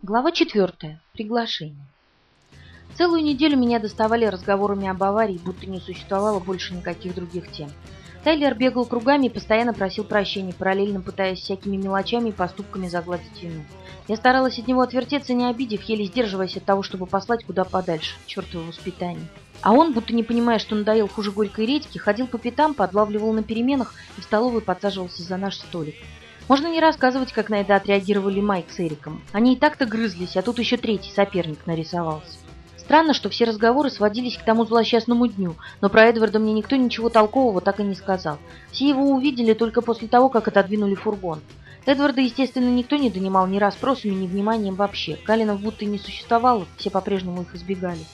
Глава четвертая. Приглашение. Целую неделю меня доставали разговорами об аварии, будто не существовало больше никаких других тем. Тайлер бегал кругами и постоянно просил прощения, параллельно пытаясь всякими мелочами и поступками загладить вину. Я старалась от него отвертеться, не обидев, еле сдерживаясь от того, чтобы послать куда подальше. Чертово воспитание. А он, будто не понимая, что надоел хуже горькой редьки, ходил по пятам, подлавливал на переменах и в столовой подсаживался за наш столик. Можно не рассказывать, как на это отреагировали Майк с Эриком. Они и так-то грызлись, а тут еще третий соперник нарисовался. Странно, что все разговоры сводились к тому злосчастному дню, но про Эдварда мне никто ничего толкового так и не сказал. Все его увидели только после того, как отодвинули фургон. Эдварда, естественно, никто не донимал ни расспросами, ни вниманием вообще. Калинов будто и не существовало, все по-прежнему их избегали.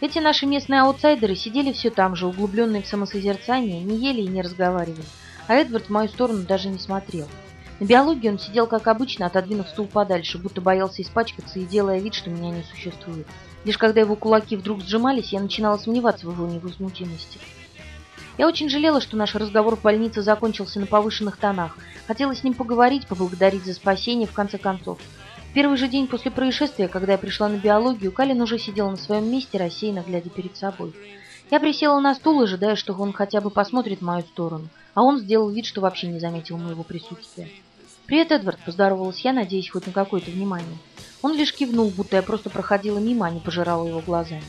Эти наши местные аутсайдеры сидели все там же, углубленные в самосозерцание, не ели и не разговаривали. А Эдвард в мою сторону даже не смотрел. На биологии он сидел, как обычно, отодвинув стул подальше, будто боялся испачкаться и делая вид, что меня не существует. Лишь когда его кулаки вдруг сжимались, я начинала сомневаться в его невозмутимости. Я очень жалела, что наш разговор в больнице закончился на повышенных тонах. Хотела с ним поговорить, поблагодарить за спасение, в конце концов. В первый же день после происшествия, когда я пришла на биологию, Калин уже сидел на своем месте, рассеянно глядя перед собой. Я присела на стул, ожидая, что он хотя бы посмотрит в мою сторону, а он сделал вид, что вообще не заметил моего присутствия. «Привет, Эдвард!» – поздоровалась я, надеясь хоть на какое-то внимание. Он лишь кивнул, будто я просто проходила мимо, а не пожирала его глазами.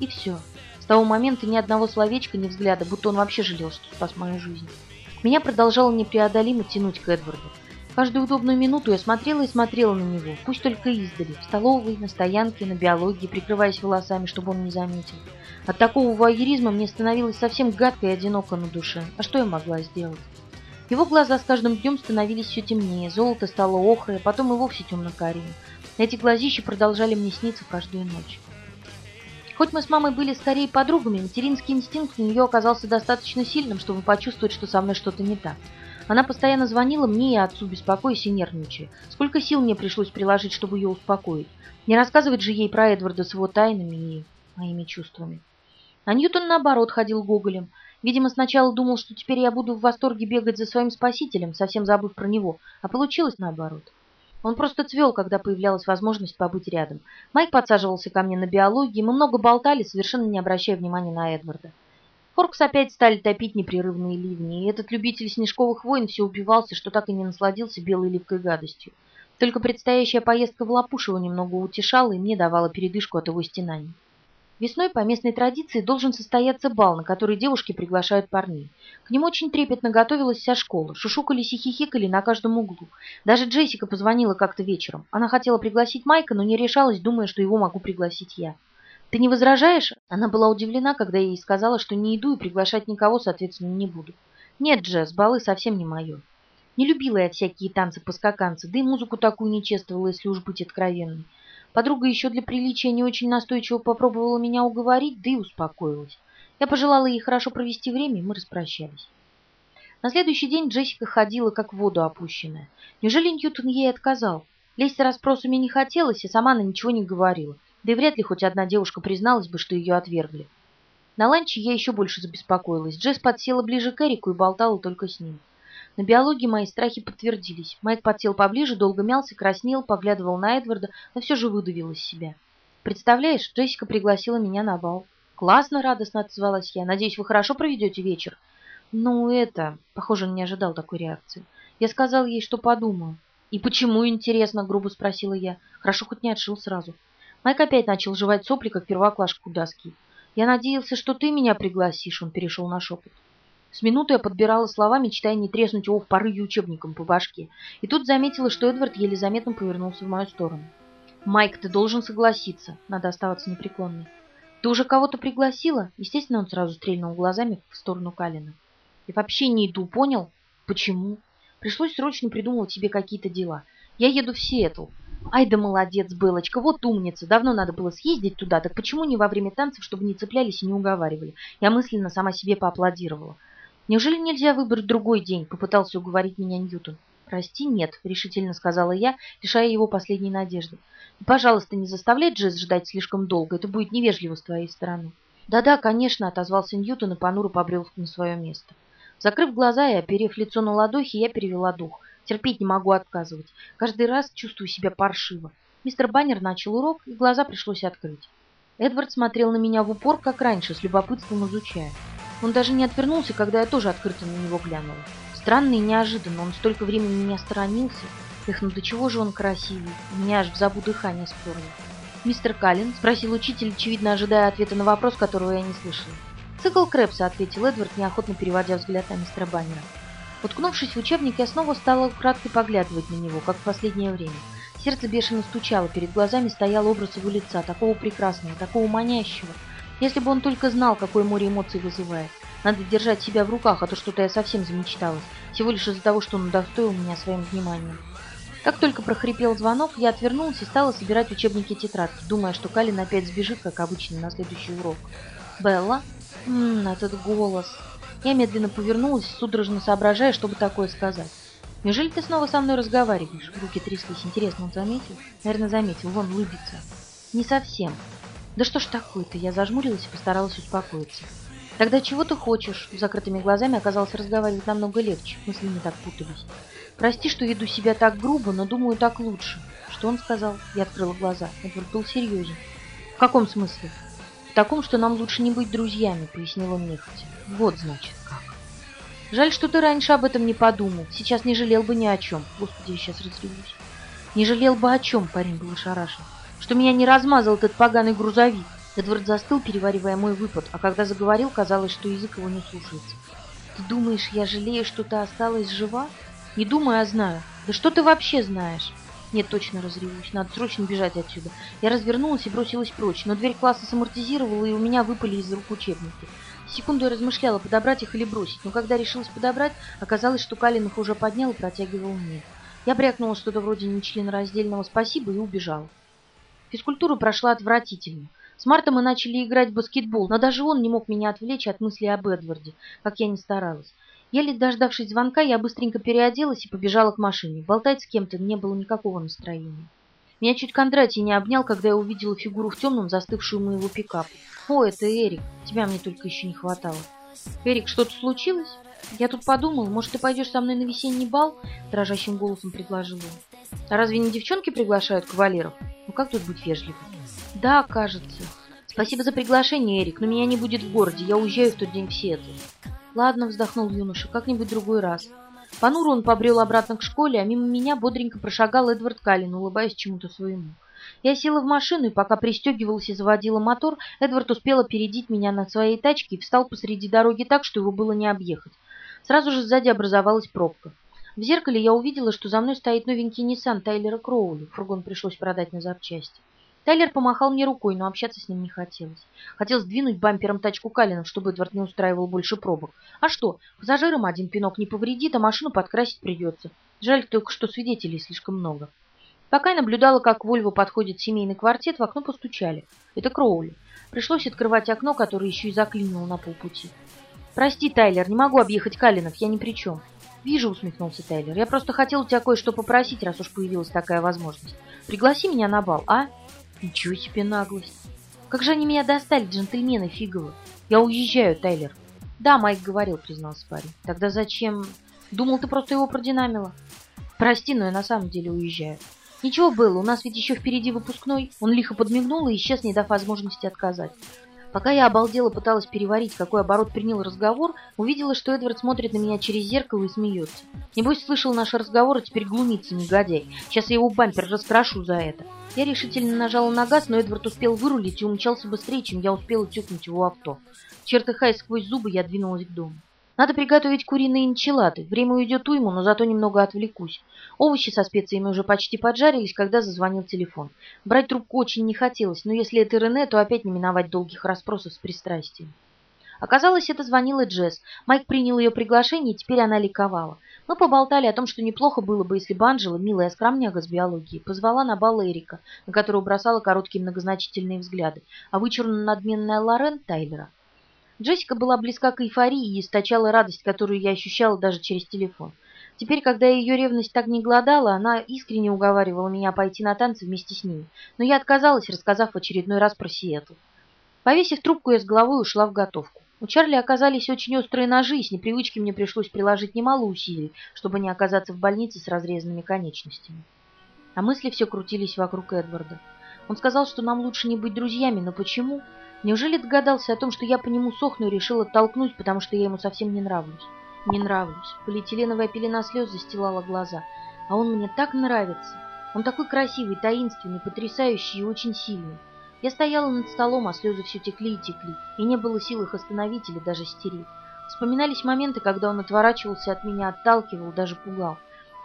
И все. С того момента ни одного словечка, ни взгляда, будто он вообще жалел, что спас мою жизнь. Меня продолжало непреодолимо тянуть к Эдварду. Каждую удобную минуту я смотрела и смотрела на него, пусть только издали, в столовой, на стоянке, на биологии, прикрываясь волосами, чтобы он не заметил. От такого вуайеризма мне становилось совсем гадко и одиноко на душе. А что я могла сделать? Его глаза с каждым днем становились все темнее, золото стало охрой, а потом и вовсе темно-карим. Эти глазища продолжали мне сниться каждую ночь. Хоть мы с мамой были скорее подругами, материнский инстинкт у нее оказался достаточно сильным, чтобы почувствовать, что со мной что-то не так. Она постоянно звонила мне и отцу, беспокоясь и нервничая. Сколько сил мне пришлось приложить, чтобы ее успокоить. Не рассказывать же ей про Эдварда с его тайнами и моими чувствами. А Ньютон, наоборот, ходил гоголем. Видимо, сначала думал, что теперь я буду в восторге бегать за своим спасителем, совсем забыв про него, а получилось наоборот. Он просто цвел, когда появлялась возможность побыть рядом. Майк подсаживался ко мне на биологии, мы много болтали, совершенно не обращая внимания на Эдварда. Форкс опять стали топить непрерывные ливни, и этот любитель снежковых войн все убивался, что так и не насладился белой липкой гадостью. Только предстоящая поездка в Лапушево немного утешала и мне давала передышку от его стенаний. Весной по местной традиции должен состояться бал, на который девушки приглашают парней. К нему очень трепетно готовилась вся школа, шушукались и хихикали на каждом углу. Даже Джессика позвонила как-то вечером. Она хотела пригласить Майка, но не решалась, думая, что его могу пригласить я. «Ты не возражаешь?» Она была удивлена, когда я ей сказала, что не иду и приглашать никого, соответственно, не буду. «Нет, Джесс, балы совсем не мое. Не любила я всякие танцы-поскаканцы, да и музыку такую не чествовала, если уж быть откровенной. Подруга еще для приличия не очень настойчиво попробовала меня уговорить, да и успокоилась. Я пожелала ей хорошо провести время, и мы распрощались. На следующий день Джессика ходила, как в воду опущенная. Неужели Ньютон ей отказал? Лезть расспросами не хотелось, и сама она ничего не говорила. Да и вряд ли хоть одна девушка призналась бы, что ее отвергли. На ланче я еще больше забеспокоилась. Джесс подсела ближе к Эрику и болтала только с ним. На биологии мои страхи подтвердились. Майк подсел поближе, долго мялся, краснел, поглядывал на Эдварда, но все же выдавил из себя. «Представляешь, Джессика пригласила меня на бал». «Классно!» — радостно отозвалась я. «Надеюсь, вы хорошо проведете вечер?» «Ну, это...» — похоже, он не ожидал такой реакции. Я сказал ей, что подумаю. «И почему, интересно?» — грубо спросила я. Хорошо, хоть не отшил сразу. Майк опять начал жевать сопли, как первоклашка у доски. «Я надеялся, что ты меня пригласишь», — он перешел на шепот. С минуты я подбирала слова, мечтая не треснуть его в порыве учебником по башке. И тут заметила, что Эдвард еле заметно повернулся в мою сторону. «Майк, ты должен согласиться. Надо оставаться непреклонной». «Ты уже кого-то пригласила?» Естественно, он сразу стрельнул глазами в сторону Калина. «Я вообще не иду, понял? Почему? Пришлось срочно придумывать себе какие-то дела. Я еду в Сиэтл. Ай да молодец, Белочка, вот умница. Давно надо было съездить туда, так почему не во время танцев, чтобы не цеплялись и не уговаривали? Я мысленно сама себе поаплодировала. «Неужели нельзя выбрать другой день?» — попытался уговорить меня Ньютон. «Прости, нет», — решительно сказала я, лишая его последней надежды. «И, пожалуйста, не заставляй Джесс ждать слишком долго, это будет невежливо с твоей стороны». «Да-да, конечно», — отозвался Ньютон и понуро побрел на свое место. Закрыв глаза и оперев лицо на ладохи, я перевела дух. Терпеть не могу отказывать. Каждый раз чувствую себя паршиво. Мистер Баннер начал урок, и глаза пришлось открыть. Эдвард смотрел на меня в упор, как раньше, с любопытством изучая. Он даже не отвернулся, когда я тоже открыто на него глянула. Странно и неожиданно, он столько времени меня сторонился. Эх, ну до чего же он красивый. У меня аж в забу дыхание сперло. «Мистер Каллен?» – спросил учитель, очевидно ожидая ответа на вопрос, которого я не слышала. «Цикл Крэпса», – ответил Эдвард, неохотно переводя взгляд на мистера Баннера. Уткнувшись в учебник, я снова стала украдкой поглядывать на него, как в последнее время. Сердце бешено стучало, перед глазами стоял образ его лица, такого прекрасного, такого манящего. Если бы он только знал, какое море эмоций вызывает. Надо держать себя в руках, а то что-то я совсем замечталась, всего лишь из-за того, что он удостоил меня своим вниманием. Как только прохрипел звонок, я отвернулась и стала собирать учебники и тетрадки, думая, что Калин опять сбежит, как обычно, на следующий урок. «Белла?» Ммм, этот голос. Я медленно повернулась, судорожно соображая, чтобы такое сказать. «Неужели ты снова со мной разговариваешь?» Руки тряслись. Интересно, он заметил? Наверное, заметил. Вон, улыбится. «Не совсем». «Да что ж такое-то?» Я зажмурилась и постаралась успокоиться. «Тогда чего ты хочешь?» С закрытыми глазами оказалось разговаривать намного легче. Мысли не так путались. «Прости, что веду себя так грубо, но думаю, так лучше». «Что он сказал?» Я открыла глаза. Эдвард был серьезен. «В каком смысле?» «В таком, что нам лучше не быть друзьями», — пояснил он нехотя. «Вот, значит, как». Жаль, что ты раньше об этом не подумал. Сейчас не жалел бы ни о чем. Господи, я сейчас разревусь. Не жалел бы о чем, парень был ошарашен. Что меня не размазал этот поганый грузовик. Эдвард застыл, переваривая мой выпад, а когда заговорил, казалось, что язык его не слушается. Ты думаешь, я жалею, что ты осталась жива? Не думаю, а знаю. Да что ты вообще знаешь? Нет, точно разревусь. Надо срочно бежать отсюда. Я развернулась и бросилась прочь, но дверь класса самортизировала, и у меня выпали из рук учебники. Секунду я размышляла, подобрать их или бросить, но когда решилась подобрать, оказалось, что Калин их уже поднял и протягивал мне. Я брякнула что-то вроде нечленораздельного «спасибо» и убежала. Физкультура прошла отвратительно. С Марта мы начали играть в баскетбол, но даже он не мог меня отвлечь от мысли об Эдварде, как я ни старалась. Еле дождавшись звонка, я быстренько переоделась и побежала к машине. Болтать с кем-то не было никакого настроения. Меня чуть Кондратий не обнял, когда я увидела фигуру в темном, застывшую моего пикапа. «О, это Эрик. Тебя мне только еще не хватало». «Эрик, что-то случилось? Я тут подумал, может, ты пойдешь со мной на весенний бал?» Дрожащим голосом предложил он. «А разве не девчонки приглашают кавалеров? Как тут быть вежливым?» «Да, кажется. Спасибо за приглашение, Эрик, но меня не будет в городе. Я уезжаю в тот день в Сиэтл». «Ладно», — вздохнул юноша, — «как-нибудь другой раз». Понуро он побрел обратно к школе, а мимо меня бодренько прошагал Эдвард Каллин, улыбаясь чему-то своему. Я села в машину, и пока пристегивалась и заводила мотор, Эдвард успел опередить меня на своей тачке и встал посреди дороги так, что его было не объехать. Сразу же сзади образовалась пробка. В зеркале я увидела, что за мной стоит новенький Nissan Тайлера Кроули. Фургон пришлось продать на запчасти. Тайлер помахал мне рукой, но общаться с ним не хотелось. Хотел сдвинуть бампером тачку Калина, чтобы Эдвард не устраивал больше пробок. А что, пассажирам один пинок не повредит, а машину подкрасить придется. Жаль только, что свидетелей слишком много. Пока я наблюдала, как к Вольву подходит семейный квартет, в окно постучали. Это Кроули. Пришлось открывать окно, которое еще и заклинило на полпути. «Прости, Тайлер, не могу объехать Калинов, я ни при чем». «Вижу», — усмехнулся Тайлер. «Я просто хотел у тебя кое-что попросить, раз уж появилась такая возможность. Пригласи меня на бал, а?» «Ничего себе наглость! Как же они меня достали, джентльмены фиговы! Я уезжаю, Тайлер!» «Да, Майк говорил», — признался парень. «Тогда зачем...» «Думал, ты просто его продинамила». «Прости, но я на самом деле уезжаю». «Ничего было, у нас ведь еще впереди выпускной». Он лихо подмигнул и исчез, не дав возможности отказать. Пока я обалдела пыталась переварить, какой оборот принял разговор, увидела, что Эдвард смотрит на меня через зеркало и смеется. Небось, слышал наш разговор, а теперь глумится, негодяй. Сейчас я его бампер раскрашу за это. Я решительно нажала на газ, но Эдвард успел вырулить и умчался быстрее, чем я успела тюкнуть его авто. Чертыхаясь сквозь зубы, я двинулась к дому. Надо приготовить куриные энчилады. Время уйдет уйму, но зато немного отвлекусь. Овощи со специями уже почти поджарились, когда зазвонил телефон. Брать трубку очень не хотелось, но если это Рене, то опять не миновать долгих расспросов с пристрастием. Оказалось, это звонила Джесс. Майк принял ее приглашение, и теперь она ликовала. Мы поболтали о том, что неплохо было бы, если бы Анжела, милая скромняга с биологии, позвала на бал Эрика, на которого бросала короткие многозначительные взгляды, а вычурно-надменная Лорен — Тайлера. Джессика была близка к эйфории и источала радость, которую я ощущала даже через телефон. Теперь, когда ее ревность так не гладала, она искренне уговаривала меня пойти на танцы вместе с ней, но я отказалась, рассказав в очередной раз про Сиэтл. Повесив трубку, я с головой ушла в готовку. У Чарли оказались очень острые ножи, и с непривычки мне пришлось приложить немало усилий, чтобы не оказаться в больнице с разрезанными конечностями. А мысли все крутились вокруг Эдварда. Он сказал, что нам лучше не быть друзьями, но почему? Неужели догадался о том, что я по нему сохну и решил оттолкнуть, потому что я ему совсем не нравлюсь? Не нравлюсь. Полиэтиленовая пелена слез застилала глаза. А он мне так нравится. Он такой красивый, таинственный, потрясающий и очень сильный. Я стояла над столом, а слезы все текли и текли, и не было сил их остановить или даже стереть. Вспоминались моменты, когда он отворачивался от меня, отталкивал, даже пугал.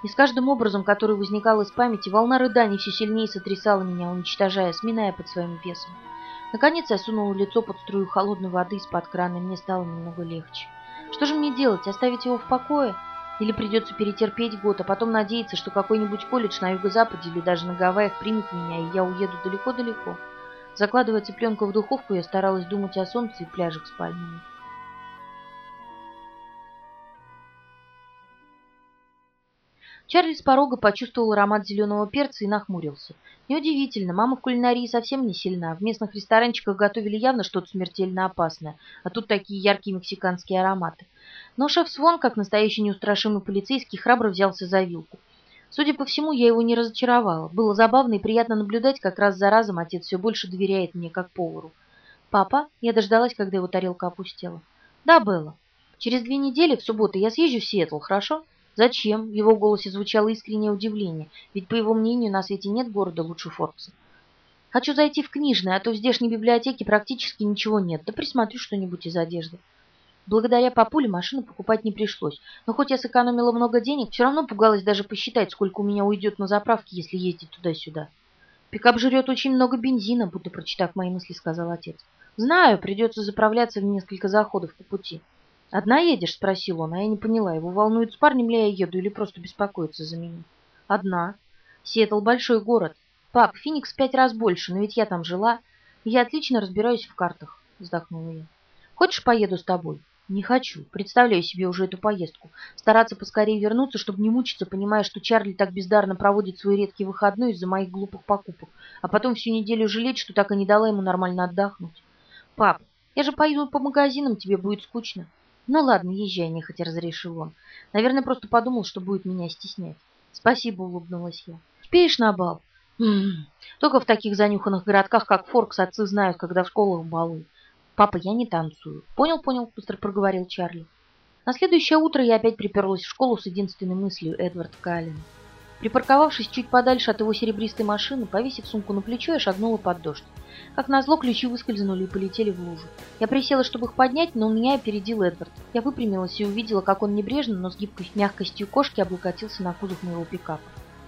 И с каждым образом, который возникал из памяти, волна рыданий все сильнее сотрясала меня, уничтожая, сминая под своим весом. Наконец я сунула лицо под струю холодной воды из-под крана, и мне стало немного легче. Что же мне делать, оставить его в покое? Или придется перетерпеть год, а потом надеяться, что какой-нибудь колледж на юго-западе или даже на Гавайях примет меня, и я уеду далеко-далеко? Закладывая цыпленка в духовку, я старалась думать о солнце и пляжах с пальмами. Чарли с порога почувствовал аромат зеленого перца и нахмурился. Неудивительно, мама в кулинарии совсем не сильна. В местных ресторанчиках готовили явно что-то смертельно опасное, а тут такие яркие мексиканские ароматы. Но шеф Свон, как настоящий неустрашимый полицейский, храбро взялся за вилку. Судя по всему, я его не разочаровала. Было забавно и приятно наблюдать, как раз за разом отец все больше доверяет мне, как повару. «Папа?» Я дождалась, когда его тарелка опустела. «Да, Белла. Через две недели, в субботу, я съезжу в Сиэтл, хорошо?» «Зачем?» — в его голосе звучало искреннее удивление, ведь, по его мнению, на свете нет города лучше Форкса. «Хочу зайти в книжный, а то в здешней библиотеке практически ничего нет, да присмотрю что-нибудь из одежды». Благодаря папуле машину покупать не пришлось, но хоть я сэкономила много денег, все равно пугалась даже посчитать, сколько у меня уйдет на заправке, если ездить туда-сюда. «Пикап жрет очень много бензина», будто прочитав мои мысли, сказал отец. «Знаю, придется заправляться в несколько заходов по пути». «Одна едешь?» — спросил он, а я не поняла, его волнует, с парнем ли я еду или просто беспокоится за меня. «Одна. Сиэтл — большой город. Пап, Феникс пять раз больше, но ведь я там жила. Я отлично разбираюсь в картах», — вздохнула я. «Хочешь, поеду с тобой?» «Не хочу. Представляю себе уже эту поездку. Стараться поскорее вернуться, чтобы не мучиться, понимая, что Чарли так бездарно проводит свой редкий выходной из-за моих глупых покупок, а потом всю неделю жалеть, что так и не дала ему нормально отдохнуть. Пап, я же пойду по магазинам, тебе будет скучно». «Ну ладно, езжай», — нехотя разрешил он. Наверное, просто подумал, что будет меня стеснять. «Спасибо», — улыбнулась я. «Спеешь на бал?» М -м -м. Только в таких занюханных городках, как Форкс, отцы знают, когда в школах балы. «Папа, я не танцую». «Понял, понял», — быстро проговорил Чарли. На следующее утро я опять приперлась в школу с единственной мыслью Эдвард Каллен. Припарковавшись чуть подальше от его серебристой машины, повесив сумку на плечо, я шагнула под дождь. Как назло, ключи выскользнули и полетели в лужу. Я присела, чтобы их поднять, но у меня опередил Эдвард. Я выпрямилась и увидела, как он небрежно, но с гибкой мягкостью кошки облокотился на кузов моего пикапа.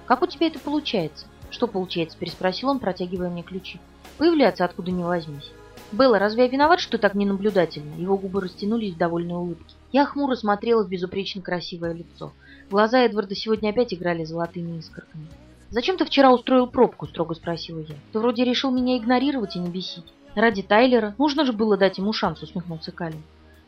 «Как у тебя это получается?» «Что получается?» – переспросил он, протягивая мне ключи. «Появляться откуда не возьмись». «Белла, разве я виноват, что так ненаблюдательно?» Его губы растянулись в довольной улыбке. Я хмуро смотрела в безупречно красивое лицо. Глаза Эдварда сегодня опять играли золотыми искорками. «Зачем ты вчера устроил пробку?» – строго спросила я. «Ты вроде решил меня игнорировать и не бесить. Ради Тайлера нужно же было дать ему шанс», – усмехнулся Калин.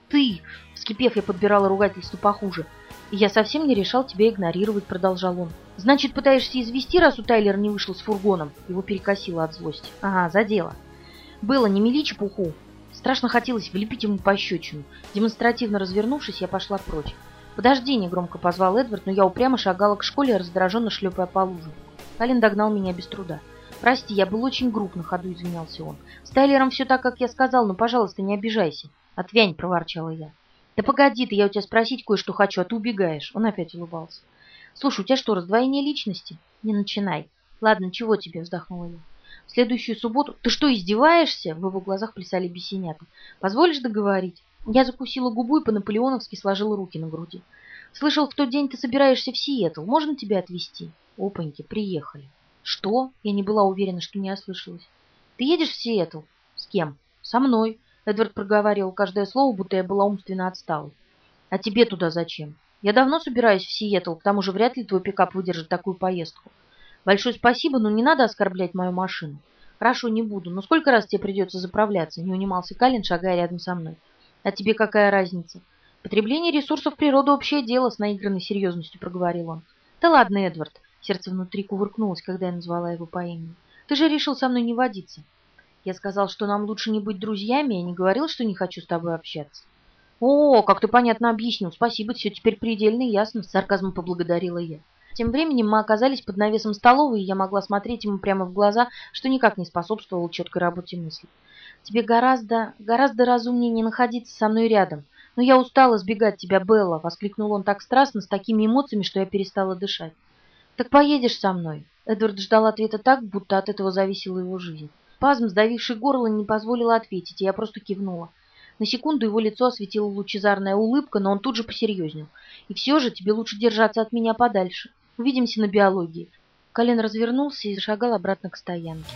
«Ты!» – вскипев, я подбирала ругательство похуже. «И я совсем не решал тебя игнорировать», – продолжал он. «Значит, пытаешься извести, раз у Тайлера не вышел с фургоном?» Его перекосило от злости. «Ага, за дело». «Было, не мели чепуху». Страшно хотелось влепить ему пощечину. Демонстративно развернувшись, я пошла прочь. «Подожди!» – негромко позвал Эдвард, но я упрямо шагала к школе, раздраженно шлепая по лужу. Калин догнал меня без труда. «Прости, я был очень груб на ходу», — извинялся он. «С Тайлером все так, как я сказал, но, пожалуйста, не обижайся». «Отвянь», — проворчала я. «Да погоди ты, я у тебя спросить кое-что хочу, а ты убегаешь». Он опять улыбался. «Слушай, у тебя что, раздвоение личности?» «Не начинай». «Ладно, чего тебе?» — вздохнула я. «В следующую субботу...» «Ты что, издеваешься?» В его глазах плясали бесенята. «Позволишь договорить?» Я закусила губу и по-наполеоновски сложила руки на груди. «Слышал, в тот день ты собираешься в Сиэтл. Можно тебя отвезти?» «Опаньки, приехали». «Что?» Я не была уверена, что не ослышалась. «Ты едешь в Сиэтл?» «С кем?» «Со мной». Эдвард проговаривал каждое слово, будто я была умственно отсталой. «А тебе туда зачем?» «Я давно собираюсь в Сиэтл, к тому же вряд ли твой пикап выдержит такую поездку. Большое спасибо, но не надо оскорблять мою машину». «Хорошо, не буду. Но сколько раз тебе придется заправляться?» Не унимался Калин, шагая рядом со мной. «А тебе какая разница?» «Потребление ресурсов природы – общее дело», – с наигранной серьезностью проговорил он. «Да ладно, Эдвард». Сердце внутри кувыркнулось, когда я назвала его по имени. «Ты же решил со мной не водиться». Я сказал, что нам лучше не быть друзьями, я не говорил, что не хочу с тобой общаться. «О, как ты понятно объяснил. Спасибо, все теперь предельно ясно», – с сарказмом поблагодарила я. Тем временем мы оказались под навесом столовой, и я могла смотреть ему прямо в глаза, что никак не способствовало четкой работе мысли. «Тебе гораздо, гораздо разумнее не находиться со мной рядом. Но я устала избегать тебя, Белла!» — воскликнул он так страстно, с такими эмоциями, что я перестала дышать. «Так поедешь со мной?» Эдвард ждал ответа так, будто от этого зависела его жизнь. Пазм, сдавивший горло, не позволила ответить, и я просто кивнула. На секунду его лицо осветила лучезарная улыбка, но он тут же посерьезнел. «И все же тебе лучше держаться от меня подальше. Увидимся на биологии». Колен развернулся и зашагал обратно к стоянке.